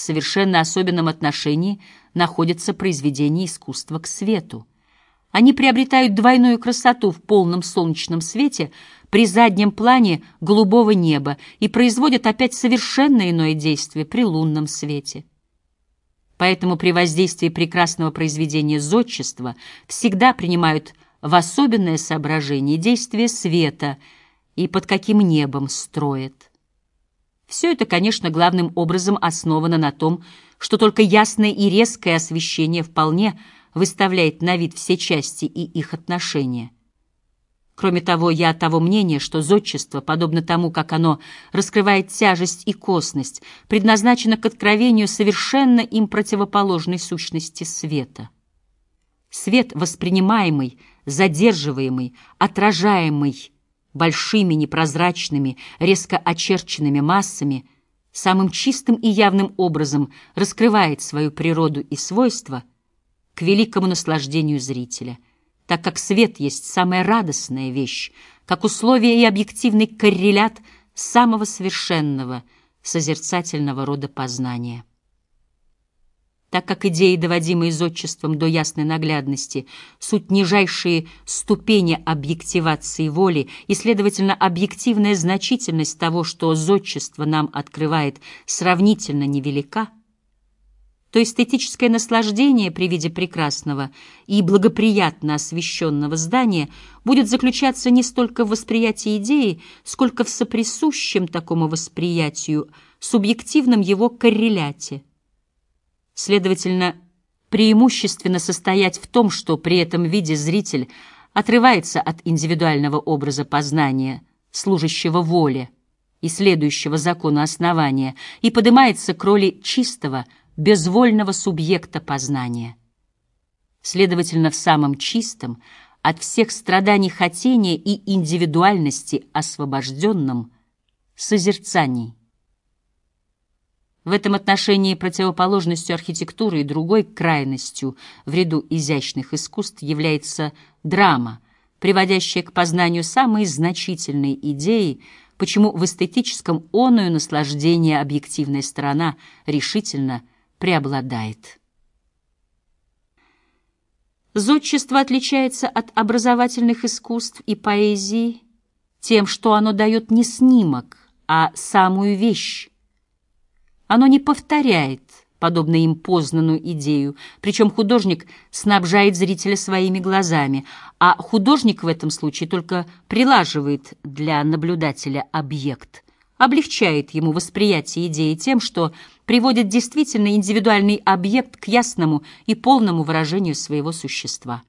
в совершенно особенном отношении находятся произведения искусства к свету. Они приобретают двойную красоту в полном солнечном свете при заднем плане голубого неба и производят опять совершенно иное действие при лунном свете. Поэтому при воздействии прекрасного произведения зодчества всегда принимают в особенное соображение действие света и под каким небом строят. Все это, конечно, главным образом основано на том, что только ясное и резкое освещение вполне выставляет на вид все части и их отношения. Кроме того, я того мнения, что зодчество, подобно тому, как оно раскрывает тяжесть и косность, предназначено к откровению совершенно им противоположной сущности света. Свет, воспринимаемый, задерживаемый, отражаемый большими непрозрачными, резко очерченными массами, самым чистым и явным образом раскрывает свою природу и свойства к великому наслаждению зрителя, так как свет есть самая радостная вещь, как условие и объективный коррелят самого совершенного созерцательного рода познания так как идеи, доводимые зодчеством до ясной наглядности, суть нижайшие ступени объективации воли и, следовательно, объективная значительность того, что зодчество нам открывает, сравнительно невелика, то эстетическое наслаждение при виде прекрасного и благоприятно освещенного здания будет заключаться не столько в восприятии идеи, сколько в соприсущем такому восприятию субъективном его корреляте – Следовательно, преимущественно состоять в том, что при этом виде зритель отрывается от индивидуального образа познания, служащего воле и следующего закону основания, и поднимается к роли чистого, безвольного субъекта познания. Следовательно, в самом чистом, от всех страданий хотения и индивидуальности освобожденном созерцании. В этом отношении противоположностью архитектуры и другой крайностью в ряду изящных искусств является драма, приводящая к познанию самые значительные идеи, почему в эстетическом оную наслаждение объективная сторона решительно преобладает. Зодчество отличается от образовательных искусств и поэзии тем, что оно дает не снимок, а самую вещь, оно не повторяет, подобно им, познанную идею, причем художник снабжает зрителя своими глазами, а художник в этом случае только прилаживает для наблюдателя объект, облегчает ему восприятие идеи тем, что приводит действительно индивидуальный объект к ясному и полному выражению своего существа.